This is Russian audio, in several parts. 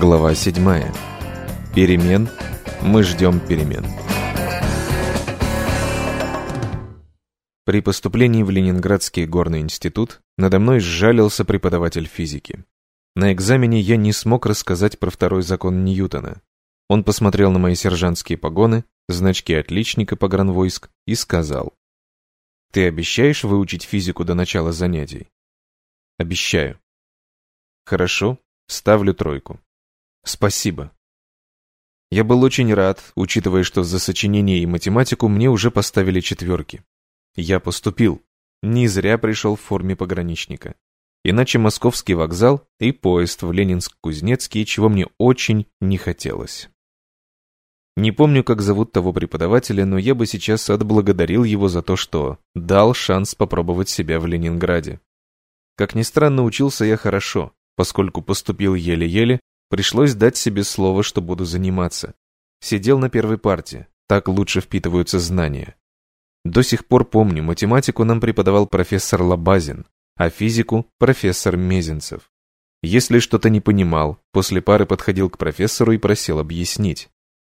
Глава 7. Перемен. Мы ждем перемен. При поступлении в Ленинградский горный институт надо мной сжалился преподаватель физики. На экзамене я не смог рассказать про второй закон Ньютона. Он посмотрел на мои сержантские погоны, значки отличника погранвойск и сказал. «Ты обещаешь выучить физику до начала занятий?» «Обещаю». «Хорошо, ставлю тройку». «Спасибо». Я был очень рад, учитывая, что за сочинение и математику мне уже поставили четверки. Я поступил. Не зря пришел в форме пограничника. Иначе московский вокзал и поезд в Ленинск-Кузнецкий, чего мне очень не хотелось. Не помню, как зовут того преподавателя, но я бы сейчас отблагодарил его за то, что дал шанс попробовать себя в Ленинграде. Как ни странно, учился я хорошо, поскольку поступил еле-еле, пришлось дать себе слово, что буду заниматься. Сидел на первой парте, так лучше впитываются знания. До сих пор помню, математику нам преподавал профессор Лабазин, а физику – профессор Мезенцев. Если что-то не понимал, после пары подходил к профессору и просил объяснить.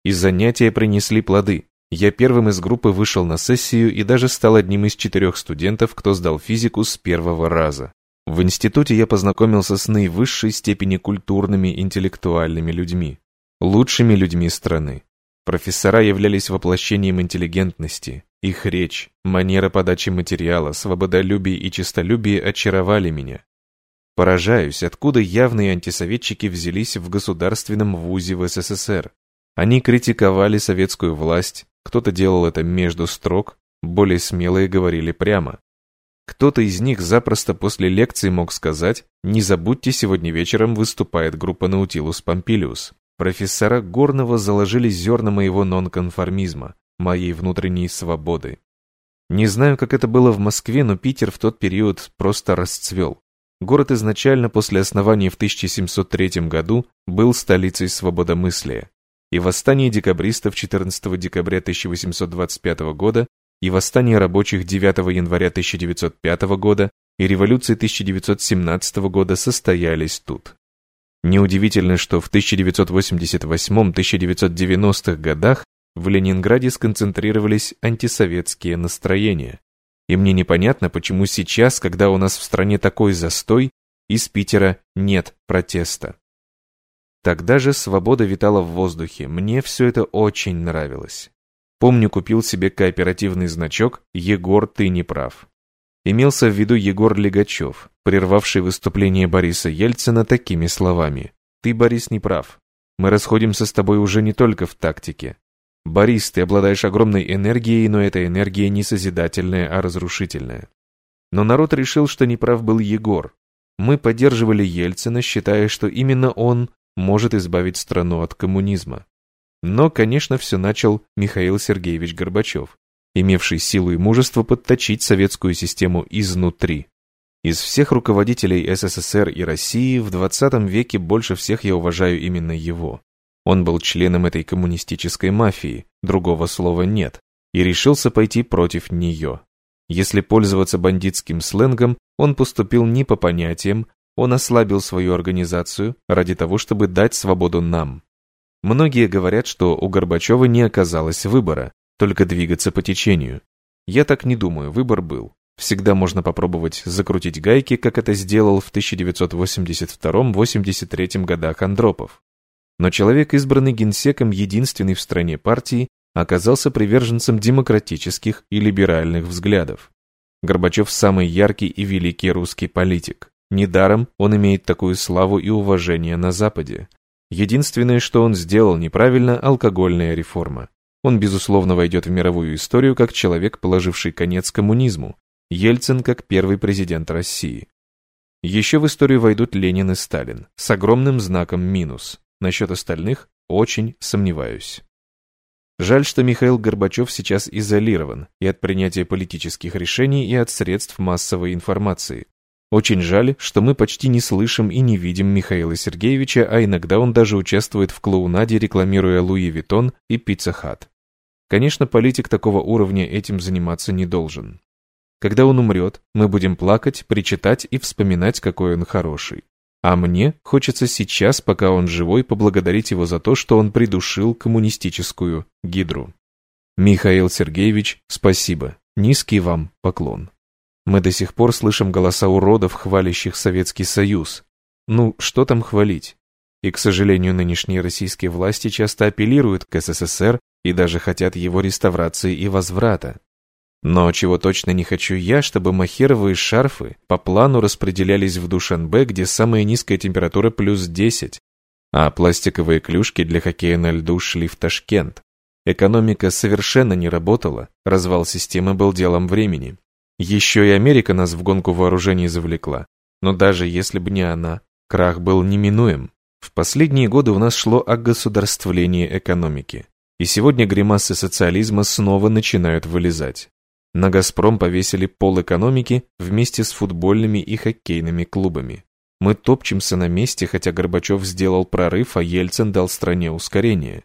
И занятия принесли плоды. Я первым из группы вышел на сессию и даже стал одним из четырех студентов, кто сдал физику с первого раза. В институте я познакомился с наивысшей степени культурными интеллектуальными людьми, лучшими людьми страны. Профессора являлись воплощением интеллигентности. Их речь, манера подачи материала, свободолюбие и честолюбие очаровали меня. Поражаюсь, откуда явные антисоветчики взялись в государственном вузе в СССР, они критиковали советскую власть, кто-то делал это между строк, более смелые говорили прямо. Кто-то из них запросто после лекции мог сказать «Не забудьте, сегодня вечером выступает группа Наутилус Помпилиус». Профессора Горного заложили зерна моего нонконформизма, моей внутренней свободы. Не знаю, как это было в Москве, но Питер в тот период просто расцвел. Город изначально после основания в 1703 году был столицей свободомыслия и восстание декабристов 14 декабря 1825 года, и восстание рабочих 9 января 1905 года, и революции 1917 года состоялись тут. Неудивительно, что в 1988-1990-х годах в Ленинграде сконцентрировались антисоветские настроения. И мне непонятно, почему сейчас, когда у нас в стране такой застой, из Питера нет протеста. Тогда же свобода витала в воздухе, мне все это очень нравилось. Помню, купил себе кооперативный значок «Егор, ты не прав». Имелся в виду Егор Легачев, прервавший выступление Бориса Ельцина такими словами. «Ты, Борис, не прав. Мы расходимся с тобой уже не только в тактике. Борис, ты обладаешь огромной энергией, но эта энергия не созидательная, а разрушительная». Но народ решил, что неправ был Егор. Мы поддерживали Ельцина, считая, что именно он может избавить страну от коммунизма. Но, конечно, все начал Михаил Сергеевич Горбачев, имевший силу и мужество подточить советскую систему изнутри. Из всех руководителей СССР и России в 20 веке больше всех я уважаю именно его. Он был членом этой коммунистической мафии, другого слова нет, и решился пойти против нее. Если пользоваться бандитским сленгом, он поступил не по понятиям, он ослабил свою организацию ради того, чтобы дать свободу нам. Многие говорят, что у Горбачева не оказалось выбора, только двигаться по течению. Я так не думаю, выбор был. Всегда можно попробовать закрутить гайки, как это сделал в 1982-83 годах Андропов. Но человек, избранный генсеком единственной в стране партии, оказался приверженцем демократических и либеральных взглядов. Горбачев самый яркий и великий русский политик. Недаром он имеет такую славу и уважение на Западе. Единственное, что он сделал неправильно – алкогольная реформа. Он, безусловно, войдет в мировую историю как человек, положивший конец коммунизму, Ельцин как первый президент России. Еще в историю войдут Ленин и Сталин, с огромным знаком минус. Насчет остальных очень сомневаюсь. Жаль, что Михаил Горбачев сейчас изолирован и от принятия политических решений, и от средств массовой информации. Очень жаль, что мы почти не слышим и не видим Михаила Сергеевича, а иногда он даже участвует в клоунаде, рекламируя Louis Vuitton и Pizza Hut. Конечно, политик такого уровня этим заниматься не должен. Когда он умрет, мы будем плакать, причитать и вспоминать, какой он хороший. А мне хочется сейчас, пока он живой, поблагодарить его за то, что он придушил коммунистическую гидру. Михаил Сергеевич, спасибо. Низкий вам поклон. Мы до сих пор слышим голоса уродов, хвалящих Советский Союз. Ну, что там хвалить? И, к сожалению, нынешние российские власти часто апеллируют к СССР и даже хотят его реставрации и возврата. Но чего точно не хочу я, чтобы махеровые шарфы по плану распределялись в Душанбе, где самая низкая температура плюс 10, а пластиковые клюшки для хоккея на льду шли в Ташкент. Экономика совершенно не работала, развал системы был делом времени. Еще и Америка нас в гонку вооружений завлекла. Но даже если бы не она, крах был неминуем. В последние годы у нас шло огосударствление экономики. И сегодня гримасы социализма снова начинают вылезать. На «Газпром» повесили пол экономики вместе с футбольными и хоккейными клубами. Мы топчемся на месте, хотя Горбачев сделал прорыв, а Ельцин дал стране ускорение.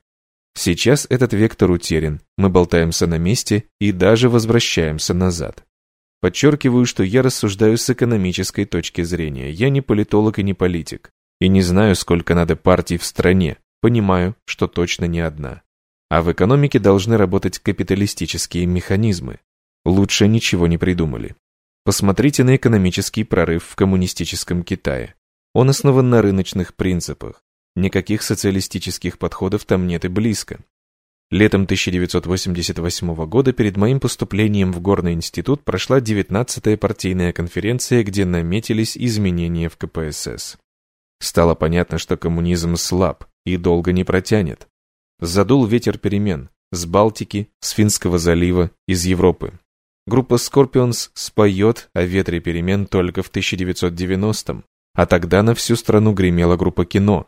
Сейчас этот вектор утерян, мы болтаемся на месте и даже возвращаемся назад. Подчеркиваю, что я рассуждаю с экономической точки зрения. Я не политолог и не политик. И не знаю, сколько надо партий в стране. Понимаю, что точно не одна. А в экономике должны работать капиталистические механизмы. Лучше ничего не придумали. Посмотрите на экономический прорыв в коммунистическом Китае. Он основан на рыночных принципах. Никаких социалистических подходов там нет и близко. Летом 1988 года перед моим поступлением в Горный институт прошла 19-я партийная конференция, где наметились изменения в КПСС. Стало понятно, что коммунизм слаб и долго не протянет. Задул ветер перемен с Балтики, с Финского залива, из Европы. Группа Scorpions споет о ветре перемен только в 1990-м, а тогда на всю страну гремела группа кино.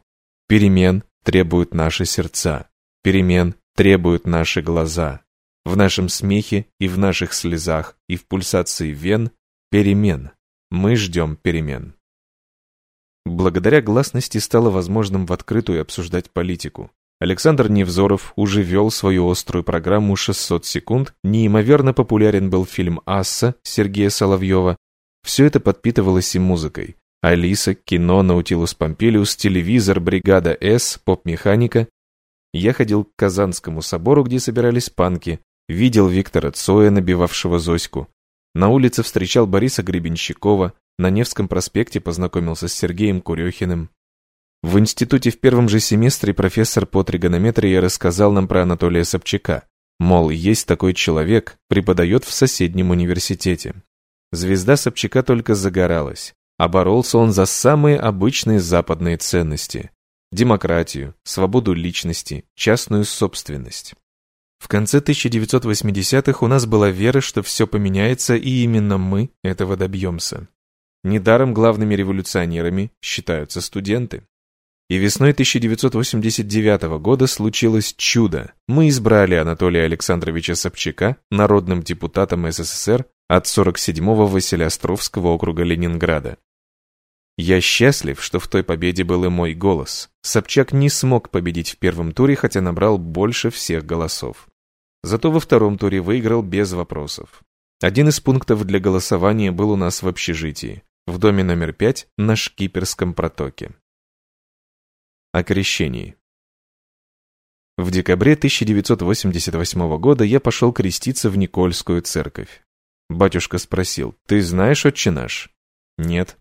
Перемен требуют наши сердца. Перемен требуют наши глаза. В нашем смехе и в наших слезах и в пульсации вен перемен. Мы ждем перемен. Благодаря гласности стало возможным в открытую обсуждать политику. Александр Невзоров уже вел свою острую программу «600 секунд», неимоверно популярен был фильм «Асса» Сергея Соловьева. Все это подпитывалось и музыкой. Алиса, кино, Наутилус Помпилиус, телевизор, бригада С, поп-механика. Я ходил к Казанскому собору, где собирались панки, видел Виктора Цоя, набивавшего Зоську. На улице встречал Бориса Гребенщикова, на Невском проспекте познакомился с Сергеем Курехиным. В институте в первом же семестре профессор по тригонометрии рассказал нам про Анатолия Собчака. Мол, есть такой человек, преподает в соседнем университете. Звезда Собчака только загоралась а боролся он за самые обычные западные ценности – демократию, свободу личности, частную собственность. В конце 1980-х у нас была вера, что все поменяется, и именно мы этого добьемся. Недаром главными революционерами считаются студенты. И весной 1989 года случилось чудо. Мы избрали Анатолия Александровича Собчака народным депутатом СССР от 47-го Василиостровского округа Ленинграда. Я счастлив, что в той победе был и мой голос. Собчак не смог победить в первом туре, хотя набрал больше всех голосов. Зато во втором туре выиграл без вопросов. Один из пунктов для голосования был у нас в общежитии, в доме номер пять на Шкиперском протоке. О крещении. В декабре 1988 года я пошел креститься в Никольскую церковь. Батюшка спросил, «Ты знаешь, отче наш?» «Нет».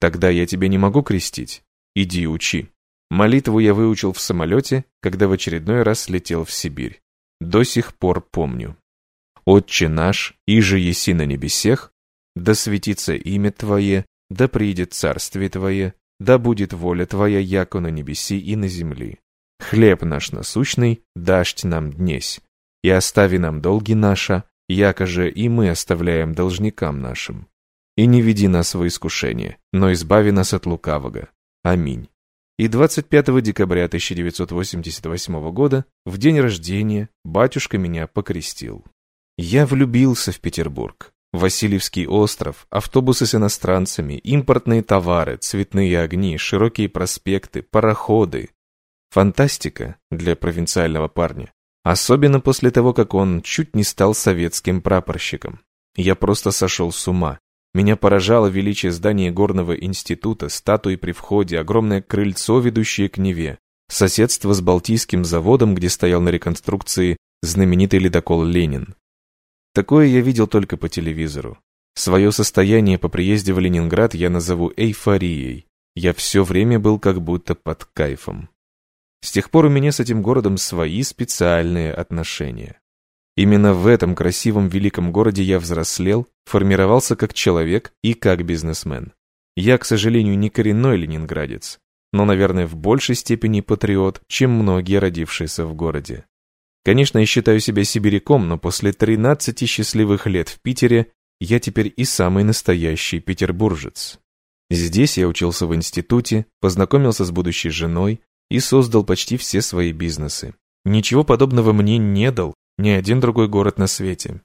Тогда я тебя не могу крестить. Иди учи. Молитву я выучил в самолете, когда в очередной раз летел в Сибирь. До сих пор помню. Отче наш, иже еси на небесех, да светится имя Твое, да придет царствие Твое, да будет воля Твоя, яко на небеси и на земли. Хлеб наш насущный дашь нам днесь, и остави нам долги наша, яко же и мы оставляем должникам нашим и не веди нас во искушение, но избави нас от лукавого. Аминь. И 25 декабря 1988 года, в день рождения, батюшка меня покрестил. Я влюбился в Петербург. Васильевский остров, автобусы с иностранцами, импортные товары, цветные огни, широкие проспекты, пароходы. Фантастика для провинциального парня. Особенно после того, как он чуть не стал советским прапорщиком. Я просто сошел с ума. Меня поражало величие здания горного института, статуи при входе, огромное крыльцо, ведущее к Неве, соседство с Балтийским заводом, где стоял на реконструкции знаменитый ледокол «Ленин». Такое я видел только по телевизору. Свое состояние по приезде в Ленинград я назову эйфорией. Я все время был как будто под кайфом. С тех пор у меня с этим городом свои специальные отношения. Именно в этом красивом великом городе я взрослел, формировался как человек и как бизнесмен. Я, к сожалению, не коренной ленинградец, но, наверное, в большей степени патриот, чем многие родившиеся в городе. Конечно, я считаю себя сибиряком, но после 13 счастливых лет в Питере я теперь и самый настоящий петербуржец. Здесь я учился в институте, познакомился с будущей женой и создал почти все свои бизнесы. Ничего подобного мне не дал ни один другой город на свете.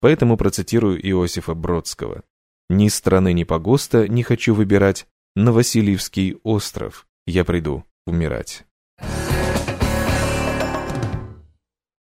Поэтому процитирую Иосифа Бродского. «Ни страны, ни погоста не хочу выбирать, на Васильевский остров я приду умирать».